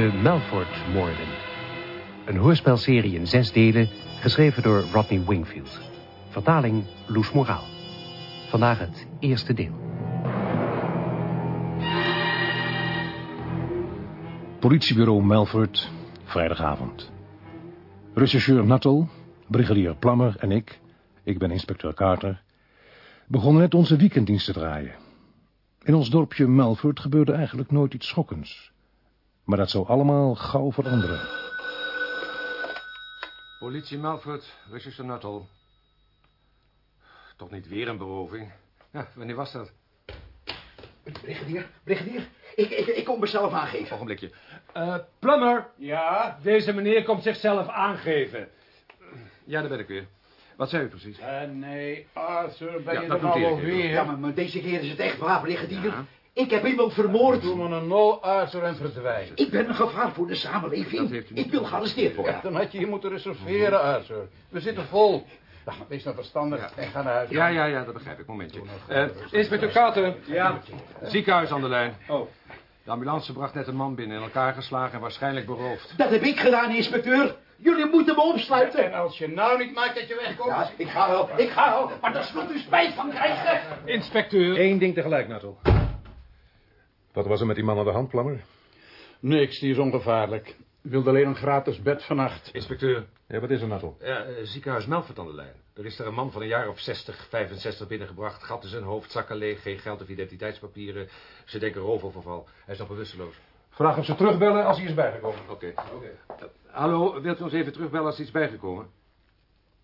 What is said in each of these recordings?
De Melford-moorden. Een hoorspelserie in zes delen, geschreven door Rodney Wingfield. Vertaling Loes Moraal. Vandaag het eerste deel. Politiebureau Melford, vrijdagavond. Rechercheur Nuttall, brigadier Plammer en ik, ik ben inspecteur Carter, begonnen net onze weekenddienst te draaien. In ons dorpje Melford gebeurde eigenlijk nooit iets schokkends. Maar dat zou allemaal gauw veranderen. Politie Melford, rechercheur Nuttall. Toch niet weer een beroving? Ja, wanneer was dat? Brigadier, brigadier, ik, ik, ik kom mezelf aangeven. Ogenblikje. Uh, Plummer. Ja? Deze meneer komt zichzelf aangeven. Ja, daar ben ik weer. Wat zei u precies? Uh, nee, Arthur, ben Ja, je er nou alweer? Ja, maar, maar deze keer is het echt waar, brigadier. Ik heb iemand vermoord. Doe me een nul, Arthur, en verdwijn. Ik ben een gevaar voor de samenleving. Dat heeft u niet Ik wil gearresteerd worden. Ja, dan had je je moeten reserveren, Arthur. We zitten vol. Ja, wees nou verstandig en ga naar huis. Ja, ja, ja, dat begrijp ik. Momentje. Eh, inspecteur Carter. Ja. Ziekenhuis aan de lijn. Oh. De ambulance bracht net een man binnen, in elkaar geslagen en waarschijnlijk beroofd. Dat heb ik gedaan, inspecteur. Jullie moeten me En opsluiten. als je nou niet maakt dat je wegkomt... Ja, ik ga wel, ik ga wel. Maar daar zult u spijt van krijgen. Inspecteur. Eén ding tegelijk, Nuttall. Wat was er met die man aan de hand, Plammer? Niks, die is ongevaarlijk. Wilde alleen een gratis bed vannacht. Inspecteur. Ja, wat is er, Nuttall? Ja, eh, ziekenhuis Melfort aan de lijn. Er is er een man van een jaar of 60, 65 binnengebracht. Gat in zijn hoofd, zakken leeg, geen geld of identiteitspapieren. Ze denken roofoverval. Hij is nog bewusteloos. Vraag hem ze terugbellen als hij is bijgekomen. Oké. Eh, hallo, wilt u ons even terugbellen als er iets bijgekomen?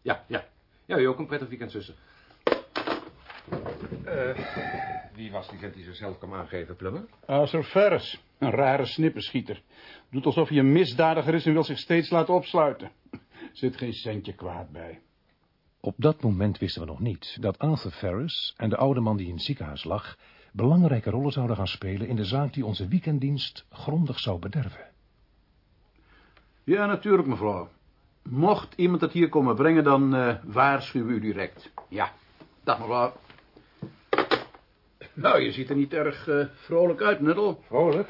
Ja, ja. Ja, u ook een prettig weekend, zuster. Eh, wie was die vent die zichzelf kwam aangeven, Plummer? Arthur Ferris, een rare snipperschieter. Doet alsof hij een misdadiger is en wil zich steeds laten opsluiten. Zit geen centje kwaad bij. Op dat moment wisten we nog niet dat Arthur Ferris en de oude man die in het ziekenhuis lag... belangrijke rollen zouden gaan spelen in de zaak die onze weekenddienst grondig zou bederven. Ja, natuurlijk, mevrouw. Mocht iemand het hier komen brengen, dan eh waarschuwen we u direct. Ja, dag mevrouw. Nou, je ziet er niet erg eh, vrolijk uit, Nuddel. Vrolijk.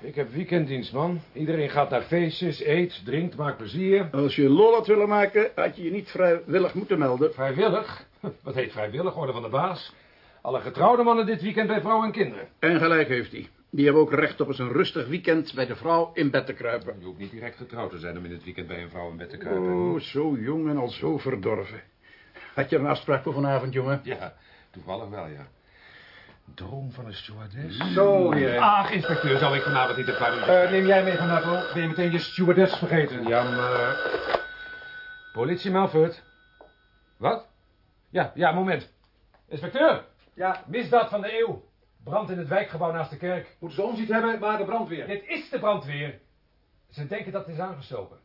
Ik heb weekenddienst, man. Iedereen gaat naar feestjes, eet, drinkt, maakt plezier. Als je lol had willen maken, had je je niet vrijwillig moeten melden. Vrijwillig? Wat heet vrijwillig? Orde van de baas. Alle getrouwde mannen dit weekend bij vrouwen en kinderen. En gelijk heeft hij. Die hebben ook recht op eens een rustig weekend bij de vrouw in bed te kruipen. Je hoeft niet direct getrouwd te zijn om in het weekend bij een vrouw in bed te kruipen. Oh, zo jong en al zo verdorven. Had je een afspraak voor vanavond, jongen? Ja, toevallig wel, ja. Droom van een stewardess? Zo, heer. Ach, inspecteur, zou ik vanavond niet te pluimen? Eh, neem jij mee van Nuttall? Ben je meteen je stewardess vergeten? Jammer. Politie Melford. Wat? Ja, ja, moment. Inspecteur. Ja. Misdaad van de eeuw. Brand in het wijkgebouw naast de kerk. Moeten ze ons niet hebben, maar de brandweer. Dit is de brandweer. Ze denken dat het is aangestoken.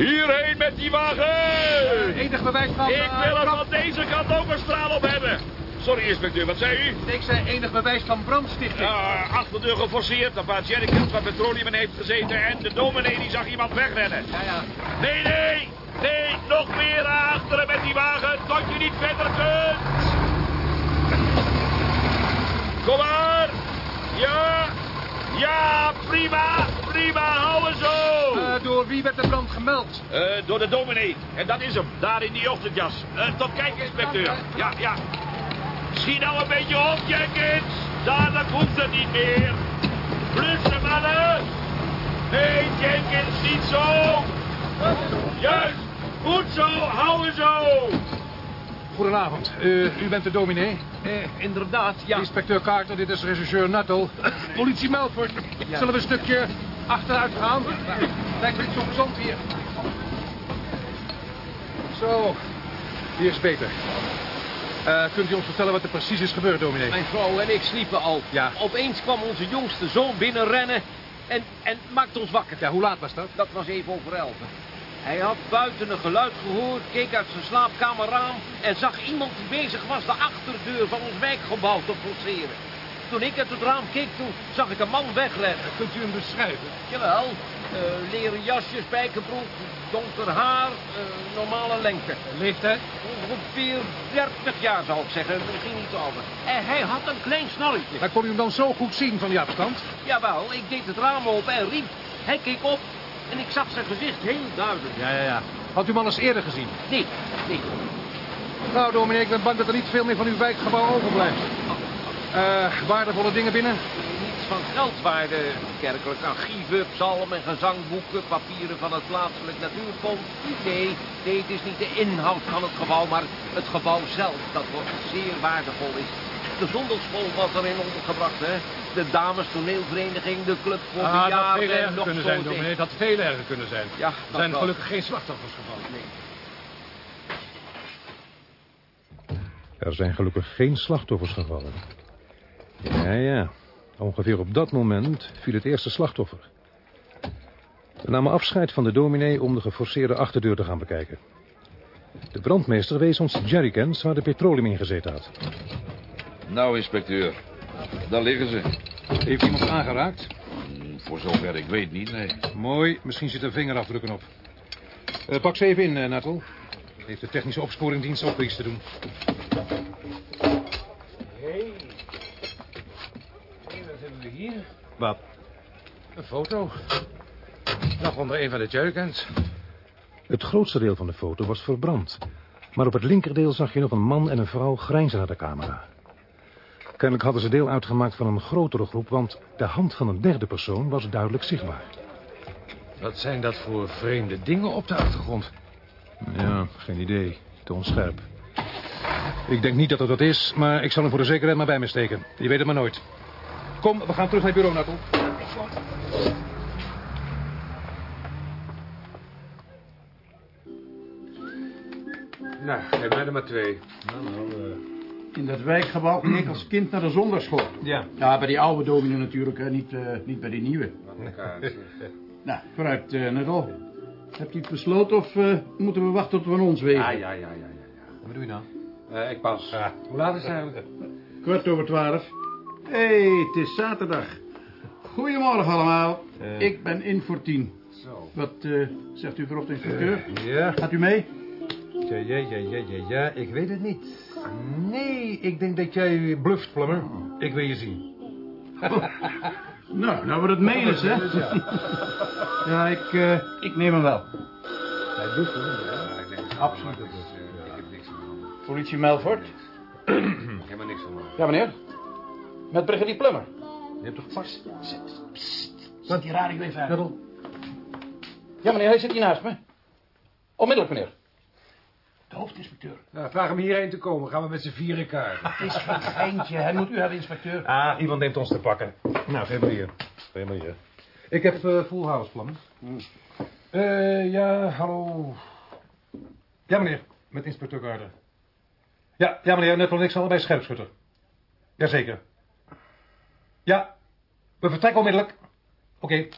Hierheen met die wagen! Enig bewijs van... Ik wil hem van deze kant ook een straal op hebben. Sorry, inspecteur, wat zei u? Ik zei enig bewijs van brandstichting. Ja, achterdeur geforceerd, een paar jerrycans waar petroleum in heeft gezeten... en de dominee die zag iemand wegrennen. Ja, ja. Nee, nee, nee, nog meer achteren met die wagen, tot je niet verder kunt. Kom maar. Ja, ja, prima, prima, hou zo. Eh, door wie werd de brand gemeld? Eh, door de dominee. En dat is hem, daar in die ochtendjas. Eh, tot kijk, inspecteur. Ja, ja. Schiet nou een beetje op, Jenkins. Dadelijk hoeft het niet meer. Blussen, mannen. Nee, Jenkins, niet zo. Juist. Goed zo, houden zo. Goedenavond. Eh, u bent de dominee? Eh, inderdaad, ja. Inspecteur Carter, dit is rechercheur Nuttall. Politie Melford. Zullen we een stukje achteruit gaan? Lijkt me niet zo gezond hier. Zo, hier is beter. Eh, kunt u ons vertellen wat er precies is gebeurd, dominee? Mijn vrouw en ik sliepen al. Ja. Opeens kwam onze jongste zoon binnenrennen en, en maakte ons wakker. Ja, hoe laat was dat? Dat was even over elf. Hij had buiten een geluid gehoord, keek uit zijn slaapkamerraam... en zag iemand die bezig was de achterdeur van ons wijkgebouw te forceren. Toen ik uit het raam keek, toen zag ik een man wegrennen. Kunt u hem beschrijven? Jawel, eh, leren jasje, spijkerbroek, donker haar, eh, normale lengte. Leeftijd? Ongeveer 30 jaar zou ik zeggen, misschien iets ouder. En hij had een klein snorretje. Maar kon u hem dan zo goed zien van die afstand? Jawel, ik deed het raam open en riep. Hij keek op en ik zag zijn gezicht heel duidelijk. Ja, ja, ja. Had u hem al eens eerder gezien? Nee, nee. Nou, dominee, ik ben bang dat er niet veel meer van uw wijkgebouw overblijft. Eh, waardevolle dingen binnen? Van geldwaarde. Kerkelijk archieven, psalm en gezangboeken, papieren van het plaatselijk natuurfonds. Nee, nee, het is niet de inhoud van het gebouw, maar het gebouw zelf dat zeer waardevol is. De zondagschool was erin ondergebracht, hè. De dames toneelvereniging, de club voor Ah, dat had bejaarden veel erger nog kunnen zijn, dominee. Dat had veel erger kunnen zijn. Ja, er dat zijn wel. gelukkig geen slachtoffers gevallen. Nee. Er zijn gelukkig geen slachtoffers gevallen. Ja, ja. Ongeveer op dat moment viel het eerste slachtoffer. We namen afscheid van de dominee om de geforceerde achterdeur te gaan bekijken. De brandmeester wees ons de jerrycans waar de petroleum in gezeten had. Nou, inspecteur. Daar liggen ze. Heeft iemand aangeraakt? Hm, Voor zover ik weet niet, nee. Mooi, misschien zitten vingerafdrukken op. Eh, pak ze even in, uh, Natel. Heeft de technische opsporingdienst ook iets te doen. Hé. Hé, wat hebben we hier? Wat? Een foto. Nog onder een van de jerrycans. Het grootste deel van de foto was verbrand. Maar op het linkerdeel zag je nog een man en een vrouw grijnzen naar de camera. Kennelijk hadden ze deel uitgemaakt van een grotere groep... want de hand van een derde persoon was duidelijk zichtbaar. Wat zijn dat voor vreemde dingen op de achtergrond? Ja, geen idee. Te onscherp. Ik denk niet dat het dat is, maar ik zal hem voor de zekerheid maar bij me steken. Je weet het maar nooit. Kom, we gaan terug naar het bureau, Natel. Nou, geef mij er maar twee. In dat wijkgebouw ging ik als kind naar de zondagschool. Ja. Ja, bij die oude dominee natuurlijk, hè. Niet, eh, niet bij die nieuwe. Nou, vooruit, uh, Nettel. Hebt u het besloten of eh, moeten we wachten tot we van ons wegen? Ja, ja, ja, ja, ja. Wat doe je nou? Eh, ik pas. Hoe laat is het eigenlijk? Kwart over twaalf. Hé, hey, het is zaterdag. Goedemorgen allemaal. Ik ben in voor tien. Zo. Wat eh, zegt u voorop, de inspecteur? Ja, Gaat u mee? ja, ja, ja, ja, ja, ja, ik weet het niet. Nee, ik denk dat jij bluft, Plummer. Ik wil je zien. Nou, nou wordt het menens, hè? ja, ik, eh, ik neem hem wel. Hij bluft Ja, ik denk Absoluut. Ik heb niks aan de hand. Politie Melfort. Helemaal niks aan de hand. Ja, meneer. Met brigadier Plummer. Je hebt toch vast? Zet die radio even uit. Ja, meneer, hij zit hier naast me. Onmiddellijk, meneer. De hoofdinspecteur. Nou, vraag hem hierheen te komen. Gaan we met z'n vieren kaart. Het is geen geintje. Hij moet u hebben, inspecteur. Ah, iemand neemt ons te pakken. Nou, hier. Geef maar hier. Ik heb uh, full house plannen. Eh, ja, hallo. Ja, meneer. Met inspecteur Garder. Ja, ja, meneer. Net wel niks allebei scherpschutter. Jazeker. Ja, we vertrekken onmiddellijk. Oké.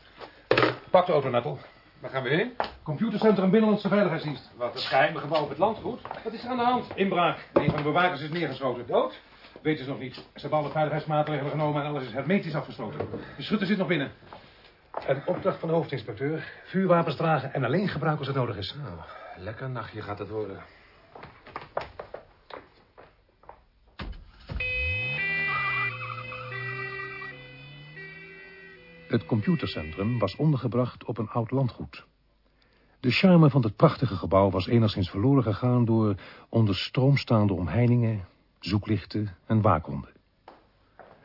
Pak de auto, Nettel. Waar gaan we heen? Computercentrum Binnenlandse Veiligheidsdienst. Wat, het geheime gebouw op het landgoed? Wat is er aan de hand? Inbraak. Een van de bewakers is neergeschoten. Dood? Weten ze nog niet. Ze hebben alle veiligheidsmaatregelen genomen en alles is hermetisch afgesloten. De schutter zit nog binnen. Een opdracht van de hoofdinspecteur. Vuurwapens dragen en alleen gebruiken als het nodig is. Nou, lekker nachtje gaat het worden. Het computercentrum was ondergebracht op een oud landgoed. De charme van het prachtige gebouw was enigszins verloren gegaan door onder stroom staande omheiningen, zoeklichten en waakhonden.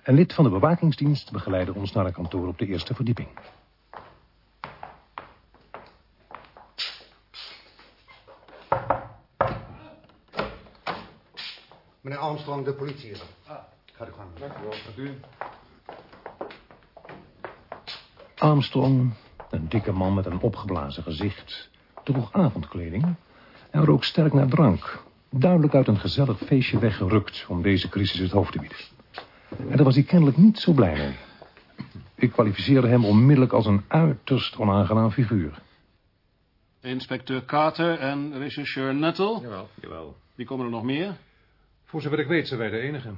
Een lid van de bewakingsdienst begeleidde ons naar een kantoor op de eerste verdieping. Meneer Armstrong, de politie is er. Gaat u gang. Dank u wel. Gaat u. Armstrong, een dikke man met een opgeblazen gezicht, droeg avondkleding en rook sterk naar drank. Duidelijk uit een gezellig feestje weggerukt om deze crisis het hoofd te bieden. En daar was hij kennelijk niet zo blij mee. Ik kwalificeerde hem onmiddellijk als een uiterst onaangenaam figuur. Inspecteur Carter en rechercheur Nettle. Jawel. Jawel. Wie komen er nog meer? Voor zover ik weet zijn wij de enige.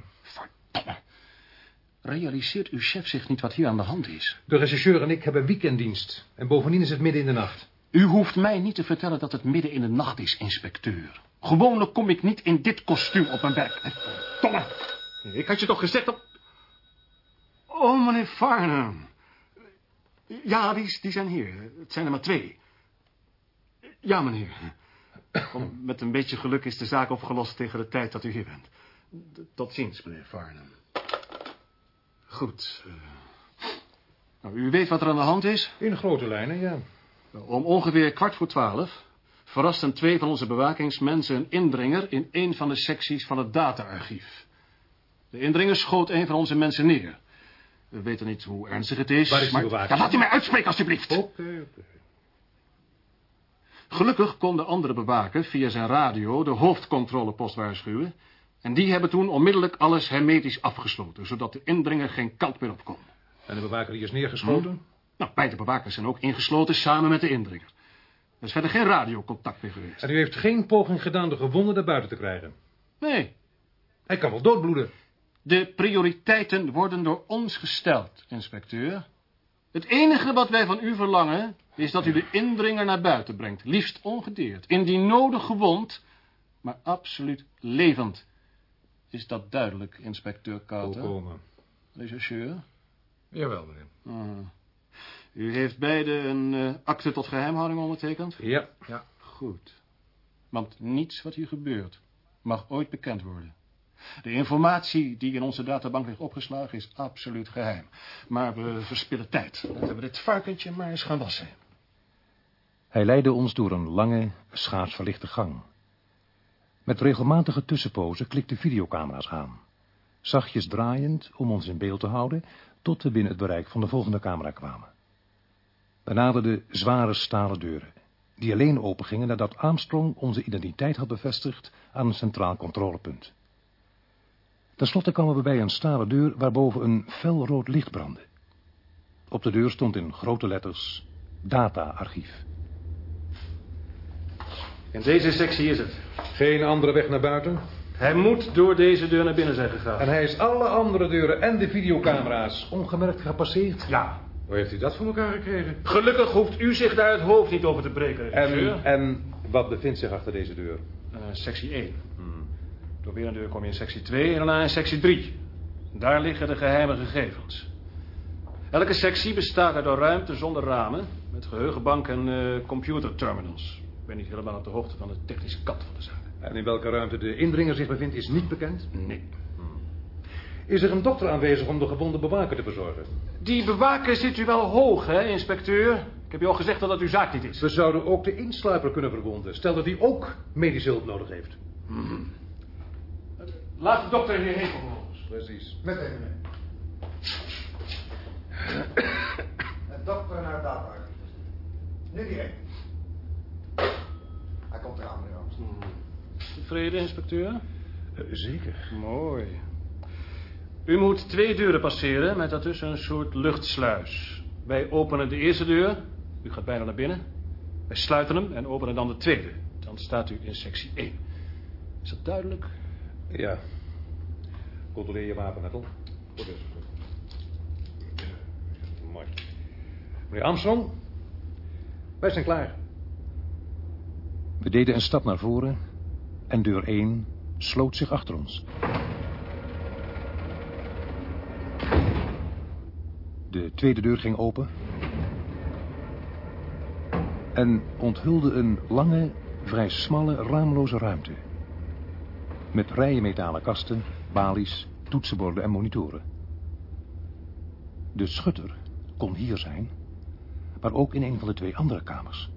Realiseert uw chef zich niet wat hier aan de hand is? De rechercheur en ik hebben weekenddienst. En bovendien is het midden in de nacht. U hoeft mij niet te vertellen dat het midden in de nacht is, inspecteur. Gewoonlijk kom ik niet in dit kostuum op mijn werk. Tomme, ik had je toch gezegd dat... Oh, meneer Farnham. Ja, die, die zijn hier. Het zijn er maar twee. Ja, meneer. Kom, met een beetje geluk is de zaak opgelost tegen de tijd dat u hier bent. Tot ziens, meneer Farnham. Goed. eh. Nou, u weet wat er aan de hand is? In grote lijnen, ja. Om ongeveer kwart voor twaalf verrasten twee van onze bewakingsmensen een indringer in een van de secties van het dataarchief. De indringer schoot een van onze mensen neer. We weten niet hoe ernstig het is. Waar is maar... bewaker? Ja, laat u mij uitspreken, alstublieft. Oké, oké. Gelukkig kon de andere bewaker via zijn radio de hoofdcontrolepost waarschuwen. En die hebben toen onmiddellijk alles hermetisch afgesloten, zodat de indringer geen kant meer op kon. En de bewaker die is neergeschoten? Nou, beide bewakers zijn ook ingesloten samen met de indringer. Er is verder geen radiocontact meer geweest. En u heeft geen poging gedaan de gewonden naar buiten te krijgen? Nee, Hij kan wel doodbloeden. De prioriteiten worden door ons gesteld, inspecteur. Het enige wat wij van u verlangen is dat u de indringer naar buiten brengt. Liefst ongedeerd. Indien nodig gewond, maar absoluut levend. Is dat duidelijk, inspecteur Carter? Volkomen. Rechercheur? Jawel, meneer. Ah. U heeft beide een eh, akte tot geheimhouding ondertekend? Ja. Ja. Goed. Want niets wat hier gebeurt mag ooit bekend worden. De informatie die in onze databank ligt opgeslagen is absoluut geheim. Maar we verspillen tijd. Laten we dit varkentje maar eens gaan wassen. Hij leidde ons door een lange, schaars verlichte gang. Met regelmatige tussenpozen klikten videocamera's aan. Zachtjes draaiend om ons in beeld te houden, tot we binnen het bereik van de volgende camera kwamen. We naderden zware stalen deuren, die alleen opengingen nadat Armstrong onze identiteit had bevestigd aan een centraal controlepunt. Ten slotte kwamen we bij een stalen deur waarboven een felrood licht brandde. Op de deur stond in grote letters Data-archief. In deze sectie is het. Geen andere weg naar buiten? Hij moet door deze deur naar binnen zijn gegaan. En hij is alle andere deuren en de videocamera's ongemerkt gepasseerd. Ja. Hoe heeft u dat voor elkaar gekregen? Gelukkig hoeft u zich daar het hoofd niet over te breken, regisseur. En, en wat bevindt zich achter deze deur? Eh, sectie 1. Door weer een deur kom je in sectie 2 en daarna in sectie 3. Daar liggen de geheime gegevens. Elke sectie bestaat uit een ruimte zonder ramen... met geheugenbank en eh, computerterminals. Ik ben niet helemaal op de hoogte van de technische kant van de zaak. En in welke ruimte de indringer zich bevindt is niet bekend. Nee. Is er een dokter aanwezig om de gewonde bewaker te verzorgen? Die bewaker zit u wel hoog, hè, inspecteur? Ik heb u al gezegd dat dat uw zaak niet is. We zouden ook de insluiper kunnen verwonden. Stel dat hij ook medische hulp nodig heeft. Laat de dokter hierheen komen. Precies. Meteen, meneer. De dokter naar data. Nu direct. Hij komt eraan, meneer Armstrong. Tevreden, inspecteur? Eh, zeker. Mooi. U moet twee deuren passeren met daartussen een soort luchtsluis. Wij openen de eerste deur. U gaat bijna naar binnen. Wij sluiten hem en openen dan de tweede. Dan staat u in sectie 1. Is dat duidelijk? Ja. Controleer je wapen. Goed is. Mooi. Meneer Armstrong, wij zijn klaar. We deden een stap naar voren en deur 1 sloot zich achter ons. De tweede deur ging open en onthulde een lange, vrij smalle, raamloze ruimte. Met rijen metalen kasten, balies, toetsenborden en monitoren. De schutter kon hier zijn, maar ook in een van de twee andere kamers.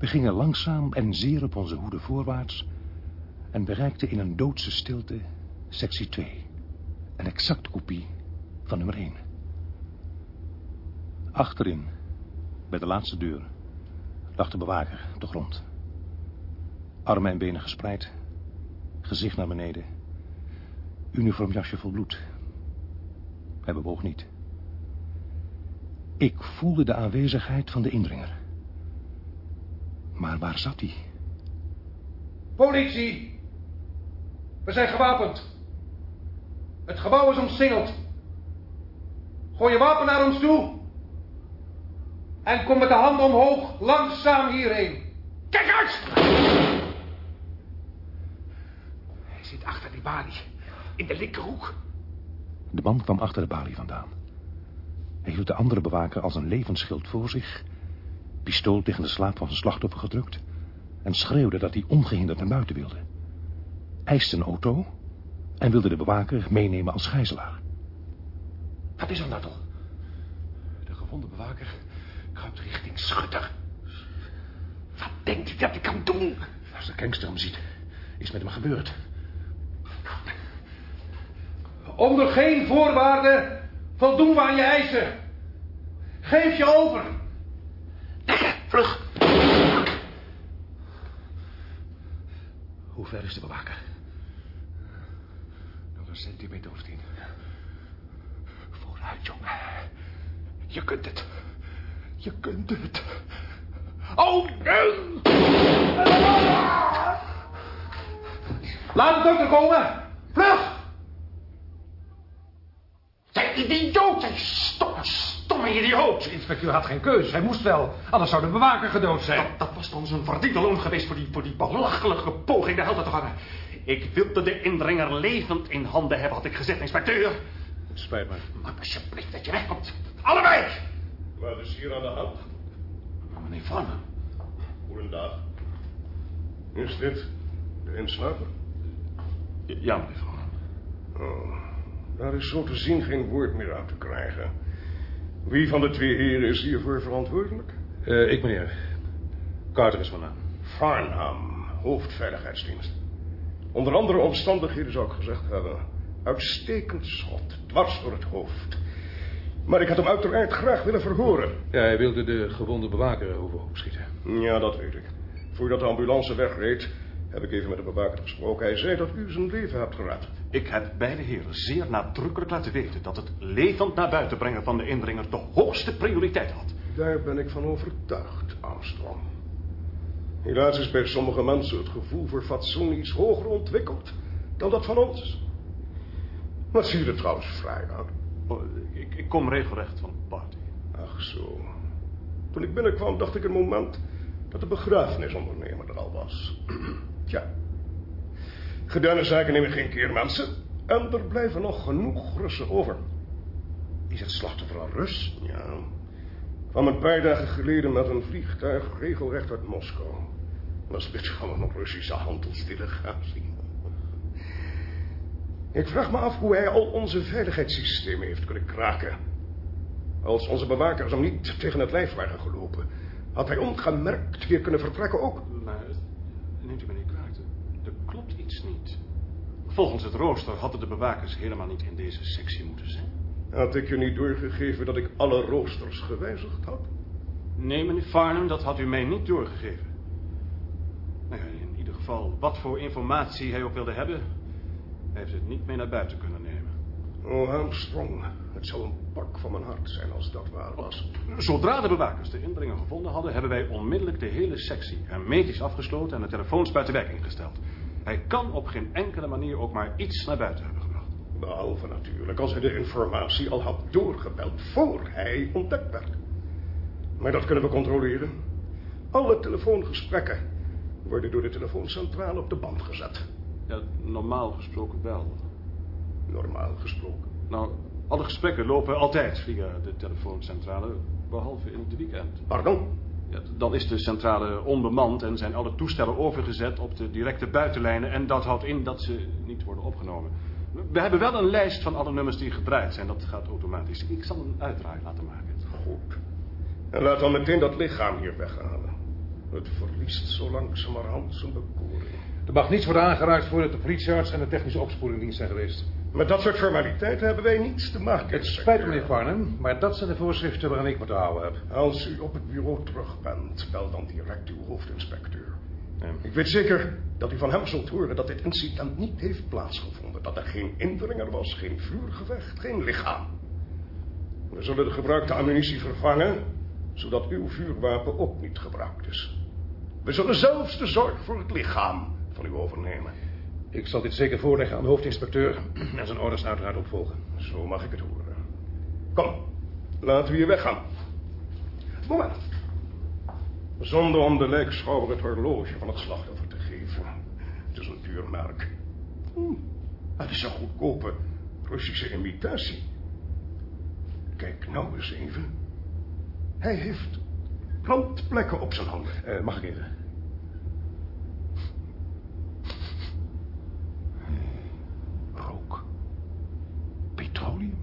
We gingen langzaam en zeer op onze hoede voorwaarts en bereikten in een doodse stilte sectie 2. Een exacte kopie van nummer 1. Achterin, bij de laatste deur, lag de bewaker op de grond. Armen en benen gespreid, gezicht naar beneden. Uniformjasje vol bloed. Hij bewoog niet. Ik voelde de aanwezigheid van de indringer. Maar waar zat hij? Politie! We zijn gewapend. Het gebouw is omsingeld. Gooi je wapen naar ons toe. En kom met de handen omhoog, langzaam hierheen. Kijk uit! Hij zit achter die balie. In de linkerhoek. De man kwam achter de balie vandaan. Hij hield de andere bewaker als een levensschild voor zich... pistool tegen de slaap van zijn slachtoffer gedrukt... en schreeuwde dat hij ongehinderd naar buiten wilde. Eiste een auto en wilde de bewaker meenemen als gijzelaar. Wat is er, Nattel? De gewonde bewaker kruipt richting Schutter. Wat denkt u dat ik kan doen? Als de gangster hem ziet, is met hem gebeurd. Onder geen voorwaarden voldoen we aan je eisen. Geef je over. Vlug. Hoe ver is de bewaker? Nog een centimeter of tien. Vooruit, jongen. Je kunt het. Je kunt het. Oh, nee! Laat de dokter komen. Vlug! Jij idioot, jij stomme, stomme idioot. De inspecteur had geen keus. Hij moest wel. Anders zou de bewaker gedood zijn. Dat, dat was dan zijn verdiende loon geweest voor die, voor die belachelijke poging de helden te vangen. Ik wilde de indringer levend in handen hebben, had ik gezegd, inspecteur. Het spijt me. Maar alsjeblieft dat je wegkomt. Allebei! Wat is hier aan de hand? Maar meneer Van, Goedendag. Is dit de inslaper? Ja, meneer Van. Oh, daar is zo te zien geen woord meer uit te krijgen. Wie van de twee heren is hiervoor verantwoordelijk? Uh, ik, meneer. Carter is mijn naam. Farnham, hoofdveiligheidsdienst. Onder andere omstandigheden zou ik gezegd hebben. Uitstekend schot, dwars door het hoofd. Maar ik had hem uiteraard graag willen verhoren. Ja, hij wilde de gewonde bewaker overhoop schieten. Ja, dat weet ik. Voordat de ambulance wegreed, heb ik even met de bewaker gesproken. Hij zei dat u zijn leven hebt gered. Ik heb beide heren zeer nadrukkelijk laten weten... dat het levend naar buiten brengen van de indringer de hoogste prioriteit had. Daar ben ik van overtuigd, Armstrong. Helaas is bij sommige mensen het gevoel voor fatsoen iets hoger ontwikkeld dan dat van ons. Wat zie je er trouwens vrij uit? Oh, ik, ik kom regelrecht van party. Ach zo. Toen ik binnenkwam dacht ik een moment dat de begrafenisondernemer er al was. Tja. Gedane zaken nemen geen keer mensen. En er blijven nog genoeg Russen over. Is het slachtoffer een Rus? Ja. Kwam een paar dagen geleden met een vliegtuig regelrecht uit Moskou. Dat is gewoon een Russische handelsdelegatie. Ik vraag me af hoe hij al onze veiligheidssystemen heeft kunnen kraken. Als onze bewakers hem niet tegen het lijf waren gelopen... had hij ongemerkt weer kunnen vertrekken ook. Maar neemt u me niet kwalijk, er klopt iets niet. Volgens het rooster hadden de bewakers helemaal niet in deze sectie moeten zijn. Had ik je niet doorgegeven dat ik alle roosters gewijzigd had? Nee, meneer Farnham, dat had u mij niet doorgegeven. Nou ja, in ieder geval, wat voor informatie hij ook wilde hebben... hij heeft het niet mee naar buiten kunnen nemen. Oh, Armstrong, het zou een pak van mijn hart zijn als dat waar was. Zodra de bewakers de indringer gevonden hadden... hebben wij onmiddellijk de hele sectie hermetisch afgesloten... en de telefoons buiten werking gesteld. Hij kan op geen enkele manier ook maar iets naar buiten hebben gebracht. Behalve natuurlijk als hij de informatie al had doorgebeld... voor hij ontdekt werd. Maar dat kunnen we controleren. Alle telefoongesprekken worden door de telefooncentrale op de band gezet. Ja, normaal gesproken wel. Normaal gesproken? Nou, alle gesprekken lopen altijd via de telefooncentrale, behalve in het weekend. Pardon? Dan is de centrale onbemand en zijn alle toestellen overgezet op de directe buitenlijnen... en dat houdt in dat ze niet worden opgenomen. We hebben wel een lijst van alle nummers die gedraaid zijn. Dat gaat automatisch. Ik zal een uitdraai laten maken. Goed. En laat dan meteen dat lichaam hier weghalen. Het verliest zo langzamerhand zijn bekoring. Er mag niets worden aangeraakt voordat de politiearts en de technische opsporingdienst zijn geweest. Met dat soort formaliteiten hebben wij niets te maken. Het spijt me, meneer Farnham, maar dat zijn de voorschriften waaraan ik me te houden heb. Als u op het bureau terug bent, bel dan direct uw hoofdinspecteur. Ja. Ik weet zeker dat u van hem zult horen dat dit incident niet heeft plaatsgevonden. Dat er geen indringer was, geen vuurgevecht, geen lichaam. We zullen de gebruikte ammunitie vervangen, zodat uw vuurwapen ook niet gebruikt is. We zullen zelfs de zorg voor het lichaam van u overnemen. Ik zal dit zeker voorleggen aan de hoofdinspecteur en zijn orders uiteraard opvolgen. Zo mag ik het horen. Kom, laten we hier weggaan. Moment. Zonder om de lijkschouwer het horloge van het slachtoffer te geven. Het is een duur merk. Hm, het is een goedkope Russische imitatie. Kijk nou eens even. Hij heeft brandplekken op zijn handen. Uh, mag ik even? Rook. Petroleum.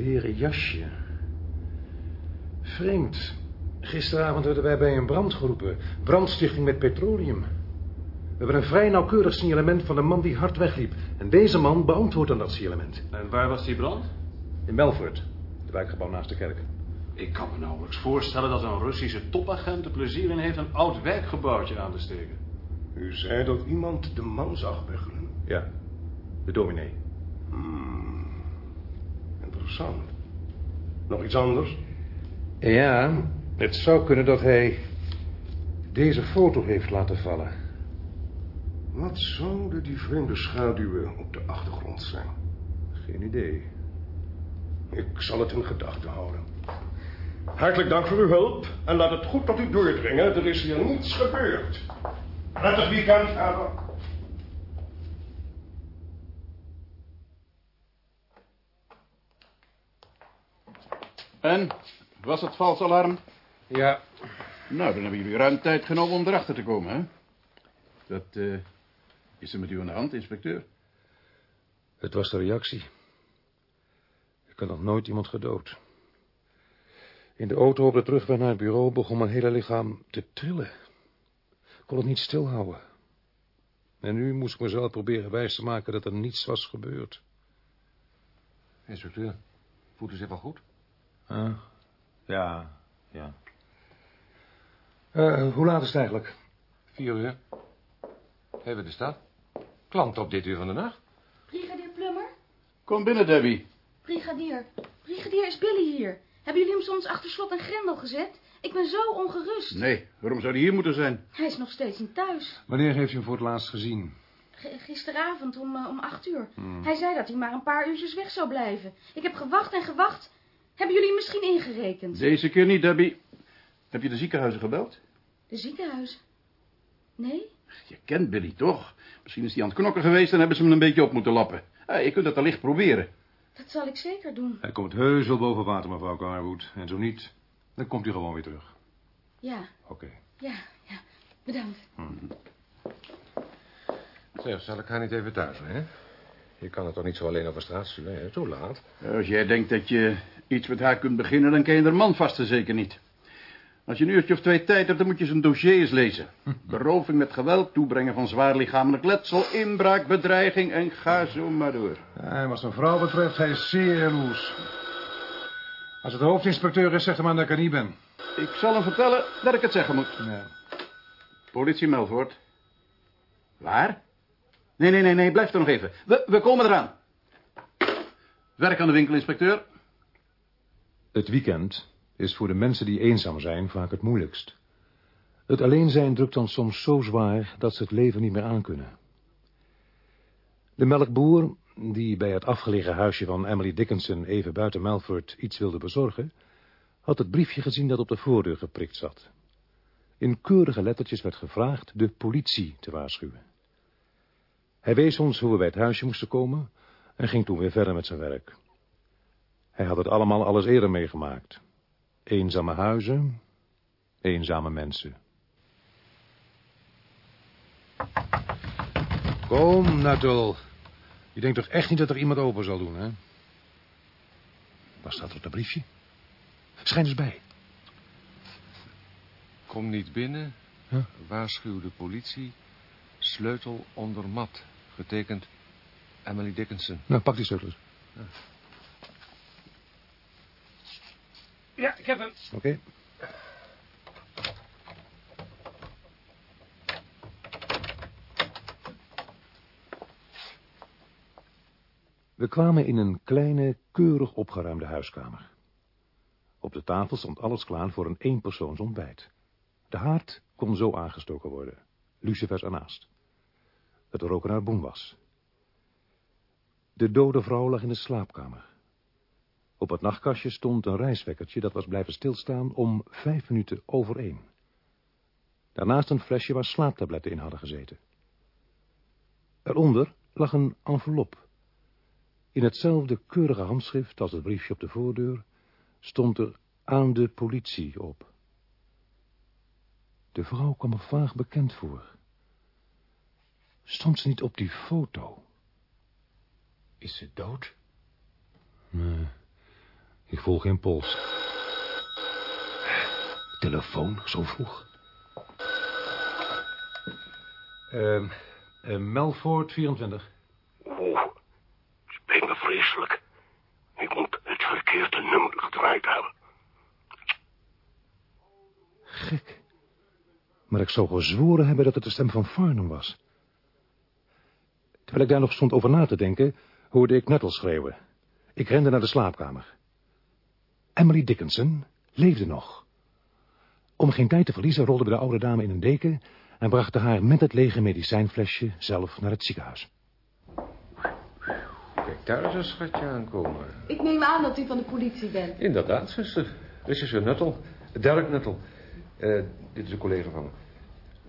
Leren jasje. Vreemd. Gisteravond werden wij bij een brand geroepen. Brandstichting met petroleum. We hebben een vrij nauwkeurig signalement van de man die hard wegliep. En deze man beantwoordt aan dat signalement. En waar was die brand? In Melfort, de wijkgebouw naast de kerk. Ik kan me nauwelijks voorstellen dat een Russische topagent er plezier in heeft een oud wijkgebouwtje aan te steken. U zei dat iemand de man zag weggelen. Ja, de dominee. Hmm, interessant. Nog iets anders? Ja, het zou kunnen dat hij deze foto heeft laten vallen. Wat zouden die vreemde schaduwen op de achtergrond zijn? Geen idee. Ik zal het in gedachten houden. Hartelijk dank voor uw hulp en laat het goed tot u doordringen. Er is hier niets gebeurd. Prettig weekend, vader. En, was het vals alarm? Ja. Nou, dan hebben jullie ruim tijd genomen om erachter te komen, hè? Dat uh, is er met u aan de hand, inspecteur? Het was de reactie. Ik had nog nooit iemand gedood. In de auto op de terugweg naar het bureau begon mijn hele lichaam te trillen. Ik kon het niet stilhouden. En nu moest ik mezelf proberen wijs te maken dat er niets was gebeurd. Inspecteur, voelt u zich wel goed? Uh, ja, ja. Uh, hoe laat is het eigenlijk? Vier uur. Hebben we de stad? Klant op dit uur van de nacht? Brigadier Plummer? Kom binnen, Debbie. Brigadier. Brigadier, is Billy hier? Hebben jullie hem soms achter slot en grendel gezet? Ik ben zo ongerust. Nee, waarom zou hij hier moeten zijn? Hij is nog steeds niet thuis. Wanneer heeft u hem voor het laatst gezien? gisteravond om, uh, om acht uur. Hmm. Hij zei dat hij maar een paar uurtjes weg zou blijven. Ik heb gewacht en gewacht. Hebben jullie misschien ingerekend? Deze keer niet, Debbie. Heb je de ziekenhuizen gebeld? De ziekenhuizen? Nee? Je kent Billy toch? Misschien is hij aan het knokken geweest en hebben ze hem een beetje op moeten lappen. Je kunt het allicht proberen. Dat zal ik zeker doen. Hij komt heus wel boven water, mevrouw Carwood. En zo niet, dan komt hij gewoon weer terug. Ja. Oké. Ja, ja. Bedankt. Hmm. Zeg, zal ik haar niet even thuis, hè? Je kan het toch niet zo alleen over straat sturen, hè? Zo laat. Als jij denkt dat je iets met haar kunt beginnen, dan ken je er man vast en zeker niet. Als je een uurtje of twee tijd hebt, dan moet je zijn dossier eens lezen. Beroving met geweld, toebrengen van zwaar lichamelijk letsel, inbraak, bedreiging en ga zo maar door. Ja, wat zijn vrouw betreft, hij is zeer loes. Als het hoofdinspecteur is, zegt hem aan dat ik er niet ben. Ik zal hem vertellen dat ik het zeggen moet. Ja. Politie Melvoort. Waar? Nee, nee, nee, nee, blijf er nog even. We, we komen eraan. Werk aan de winkel, inspecteur. Het weekend is voor de mensen die eenzaam zijn vaak het moeilijkst. Het alleen zijn drukt dan soms zo zwaar dat ze het leven niet meer aankunnen. De melkboer, die bij het afgelegen huisje van Emily Dickinson even buiten Melford iets wilde bezorgen, had het briefje gezien dat op de voordeur geprikt zat. In keurige lettertjes werd gevraagd de politie te waarschuwen. Hij wees ons hoe we bij het huisje moesten komen en ging toen weer verder met zijn werk. Hij had het allemaal alles eerder meegemaakt. Eenzame huizen, eenzame mensen. Kom, Nuttall. Je denkt toch echt niet dat er iemand open zal doen, hè? Wat staat er op dat briefje? Schijn eens bij. Kom niet binnen. Huh? Waarschuw de politie. Sleutel onder mat. Getekend Emily Dickinson. Nou, pak die sleutels. Ja. Ja, ik heb hem. Oké. We kwamen in een kleine, keurig opgeruimde huiskamer. Op de tafel stond alles klaar voor een eenpersoons ontbijt. De haard kon zo aangestoken worden. Lucifers ernaast. Het roken naar boem was. De dode vrouw lag in de slaapkamer. Op het nachtkastje stond een reiswekkertje dat was blijven stilstaan om vijf minuten over één. Daarnaast een flesje waar slaaptabletten in hadden gezeten. Eronder lag een envelop. In hetzelfde keurige handschrift als het briefje op de voordeur stond er aan de politie op. De vrouw kwam me vaag bekend voor. Stond ze niet op die foto? Is ze dood? Nee, ik voel geen pols. Telefoon, zo vroeg. Uh, uh, Melford 24. Oh, spijt me vreselijk. Ik moet het verkeerde nummer gedraaid hebben. Gek. Maar ik zou gezworen hebben dat het de stem van Farnham was. Terwijl ik daar nog stond over na te denken, hoorde ik Nettle schreeuwen. Ik rende naar de slaapkamer. Emily Dickinson leefde nog. Om geen tijd te verliezen rolden we de oude dame in een deken... en brachten haar met het lege medicijnflesje zelf naar het ziekenhuis. Kijk, daar is een schatje aankomen. Ik neem aan dat u van de politie bent. Inderdaad, zuster. Regisseur Nuttel. Dirk Nuttel. Uh, dit is een collega van me.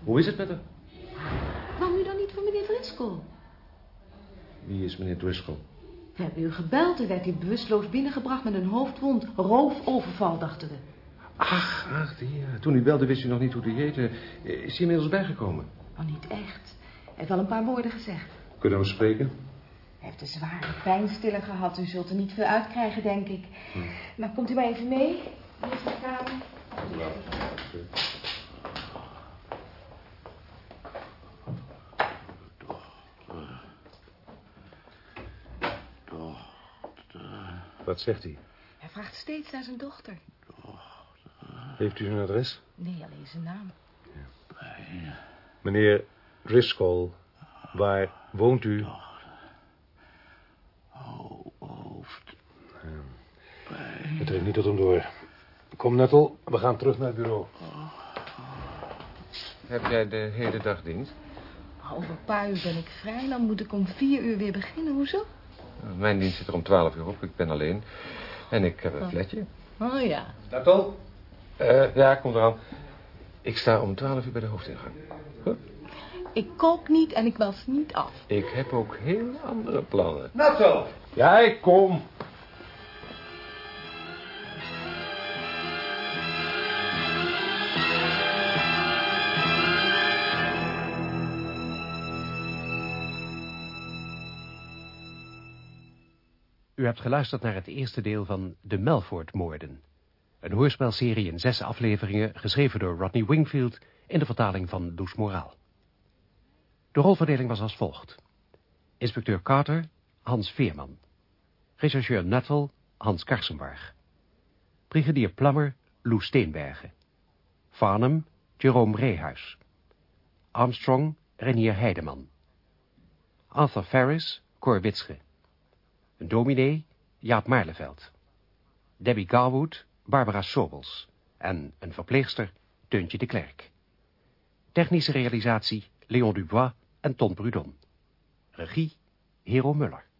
Hoe is het met haar? Kwam u dan niet voor meneer Driscoll? Wie is meneer Driscoll? We hebben u gebeld en werd hij bewusteloos binnengebracht met een hoofdwond. Roofoverval, dachten we. Ach, ach, die, ja. Toen u belde wist u nog niet hoe hij heette. Is hij inmiddels bijgekomen? Oh, niet echt. Hij heeft wel een paar woorden gezegd. Kunnen we spreken? Hij heeft een zware pijnstiller gehad. U zult er niet veel uitkrijgen, denk ik. Hm. Maar komt u maar even mee. Hier is de kamer. Ja, Wat zegt hij? Hij vraagt steeds naar zijn dochter. Heeft u zijn adres? Nee, alleen zijn naam. Ja. Meneer Driscoll, waar woont u? Hoofd. Het trekt niet tot hem door. Kom, Nettel, we gaan terug naar het bureau. Heb jij de hele dag dienst? Over een paar uur ben ik vrij, dan moet ik om vier uur weer beginnen. Hoezo? Mijn dienst zit er om twaalf uur op. Ik ben alleen. En ik heb een fletje. Oh ja. Nettel? Uh, ja, kom eraan. Ik sta om twaalf uur bij de hoofdingang. Huh? Ik kook niet en ik was niet af. Ik heb ook heel andere plannen. Nettel! Ja, ik kom. U hebt geluisterd naar het eerste deel van De Melford-moorden. Een hoorspelserie in zes afleveringen, geschreven door Rodney Wingfield... in de vertaling van Loes Moraal. De rolverdeling was als volgt. Inspecteur Carter, Hans Veerman. Rechercheur Nuttall, Hans Karsenbarg. Brigadier Plammer, Loes Steenbergen. Farnham, Jerome Reehuis. Armstrong, Renier Heideman. Arthur Ferris, Cor Witsche. Dominee, Jaap Maarleveld. Debbie Garwood, Barbara Sobels. En een verpleegster, Teuntje de Klerk. Technische realisatie, Leon Dubois en Ton Prudon. Regie, Hero Muller.